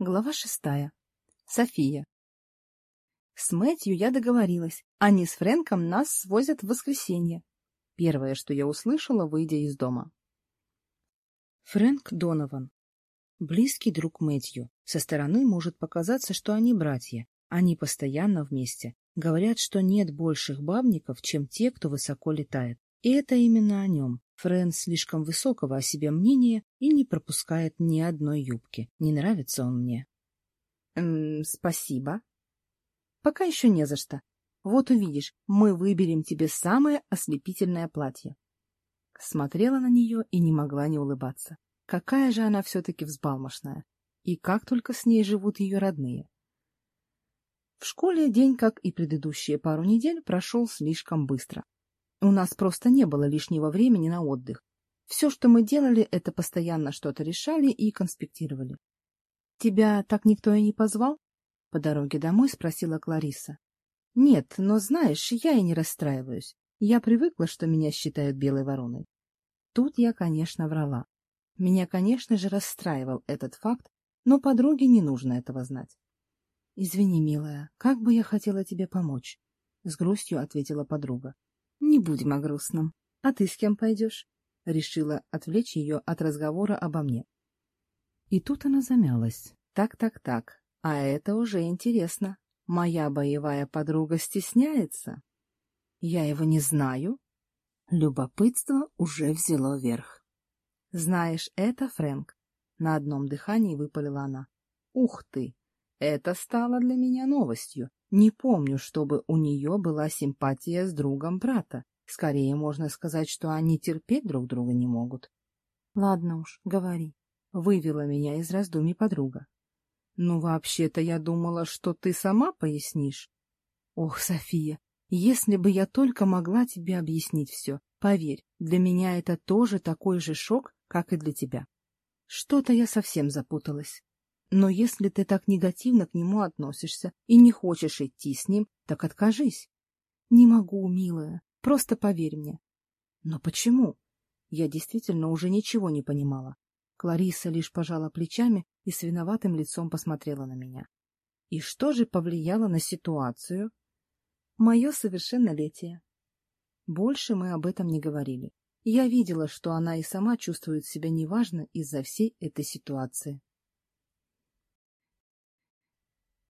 Глава шестая. София. С Мэтью я договорилась. Они с Фрэнком нас свозят в воскресенье. Первое, что я услышала, выйдя из дома. Фрэнк Донован. Близкий друг Мэтью. Со стороны может показаться, что они братья. Они постоянно вместе. Говорят, что нет больших бабников, чем те, кто высоко летает. И это именно о нем. Фрэн слишком высокого о себе мнения и не пропускает ни одной юбки. Не нравится он мне. Эм, спасибо. Пока еще не за что. Вот увидишь, мы выберем тебе самое ослепительное платье. Смотрела на нее и не могла не улыбаться. Какая же она все-таки взбалмошная. И как только с ней живут ее родные. В школе день, как и предыдущие пару недель, прошел слишком быстро. У нас просто не было лишнего времени на отдых. Все, что мы делали, это постоянно что-то решали и конспектировали. — Тебя так никто и не позвал? — по дороге домой спросила Клариса. — Нет, но знаешь, я и не расстраиваюсь. Я привыкла, что меня считают белой вороной. Тут я, конечно, врала. Меня, конечно же, расстраивал этот факт, но подруге не нужно этого знать. — Извини, милая, как бы я хотела тебе помочь, — с грустью ответила подруга. Не будем о грустном. А ты с кем пойдешь? Решила отвлечь ее от разговора обо мне. И тут она замялась. Так-так-так, а это уже интересно. Моя боевая подруга стесняется. Я его не знаю. Любопытство уже взяло верх. Знаешь, это Фрэнк. На одном дыхании выпалила она. Ух ты! Это стало для меня новостью. Не помню, чтобы у нее была симпатия с другом брата. Скорее можно сказать, что они терпеть друг друга не могут. — Ладно уж, говори. — вывела меня из раздумий подруга. — Ну, вообще-то я думала, что ты сама пояснишь. — Ох, София, если бы я только могла тебе объяснить все, поверь, для меня это тоже такой же шок, как и для тебя. Что-то я совсем запуталась. Но если ты так негативно к нему относишься и не хочешь идти с ним, так откажись. Не могу, милая, просто поверь мне. Но почему? Я действительно уже ничего не понимала. Клариса лишь пожала плечами и с виноватым лицом посмотрела на меня. И что же повлияло на ситуацию? Мое совершеннолетие. Больше мы об этом не говорили. Я видела, что она и сама чувствует себя неважно из-за всей этой ситуации.